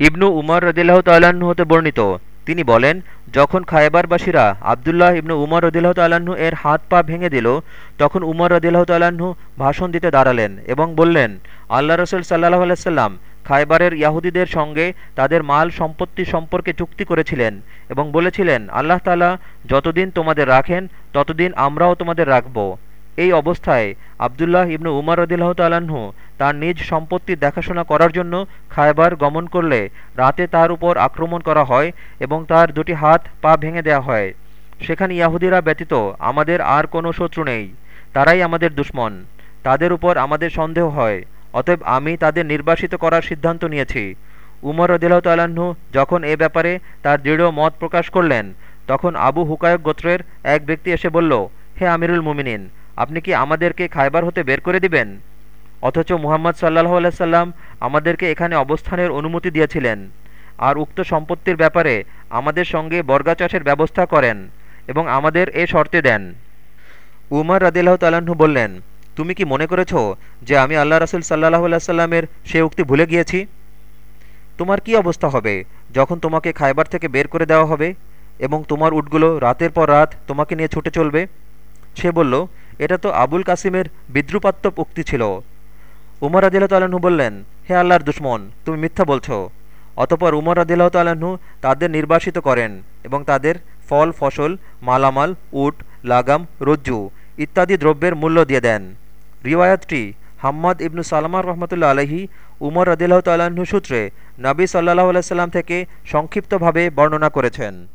ইবনু উমর রদিল্লাহ তাল্লাহ্ন হতে বর্ণিত। তিনি বলেন, যখন খায়বারবাসীরা আবদুল্লাহ ইবনু উমর রদিল্লাহ তাল্লাহ্ন এর হাত পা ভেঙে দিল, তখন উমর রদিল্লাহ তাল্লাহ্ন ভাষণ দিতে দাঁড়ালেন এবং বললেন, আল্লাহ রসুল সাল্লাহ আলাইসাল্লাম খায়বারের ইয়াহুদীদের সঙ্গে তাদের মাল সম্পত্তি সম্পর্কে চুক্তি করেছিলেন এবং বলেছিলেন, আল্লাহ তালা যতদিন তোমাদের রাখেন, ততদিন আমরাও তোমাদের রাখব। এই অবস্থায় আবদুল্লাহ ইবনু উমর রদিল্লাহ তাল্লাহ্ন তার নিজ সম্পত্তি দেখাশোনা করার জন্য খায়বার গমন করলে রাতে তার উপর আক্রমণ করা হয় এবং তার দুটি হাত পা ভেঙে দেওয়া হয়। সেখানে ইয়াহুদিরা ব্যতীত আমাদের আর কোনো শত্রু নেই। তারাই আমাদের দুশ্মন। তাদের উপর আমাদের সন্দেহ হয়। অতএব আমি তাদের নির্বাসিত করার সিদ্ধান্ত নিয়েছি। উমর রদিল্লাহ তাল্লাহ্ন যখন এ ব্যাপারে তার দৃঢ় মত প্রকাশ করলেন, তখন আবু হুকায়ক গোত্রের এক ব্যক্তি এসে বলল, হে আমিরুল মুমিনিন, আপনি কি আমাদেরকে খায়বার হতে বের করে দিবেন? অথচ মুহাম্মদ সাল্লাহ আলাইসাল্লাম আমাদেরকে এখানে অবস্থানের অনুমতি দিয়েছিলেন। আর উক্ত সম্পত্তির ব্যাপারে আমাদের সঙ্গে বর্গা চাষের ব্যবস্থা করেন এবং আমাদের এ শর্তে দেন। উমর রাদিল্লাহ তাল্লাহ্ন বললেন, তুমি কি মনে করেছ যে আমি আল্লাহ রসুল সাল্লাহ আলাইসাল্লামের সে উক্তি ভুলে গিয়েছি? তোমার কি অবস্থা হবে যখন তোমাকে খাইবার থেকে বের করে দেওয়া হবে এবং তোমার উটগুলো রাতের পর রাত তোমাকে নিয়ে ছুটে চলবে? সে বলল, এটা তো আবুল কাসিমের বিদ্রুপাত্মক উক্তি ছিল। উমর আদিল্লাহ তাল্লাহ্ন বললেন, হে আল্লাহর দুশ্মন, তুমি মিথ্যা বলছ। অতপর উমর আদিল্লাহ তাল্লাহ্ন তাদের নির্বাসিত করেন এবং তাদের ফল, ফসল, মালামাল, উট, লাগাম, রজ্জু ইত্যাদি দ্রব্যের মূল্য দিয়ে দেন। রিওয়ায়াতটি হাম্মদ ইবনু সালামার রহমতুল্লা আলহি উমর রদিল্লাহ তাল্লাহ্ন সূত্রে নবী সাল্লাহ আলাইসাল্লাম থেকে সংক্ষিপ্তভাবে বর্ণনা করেছেন।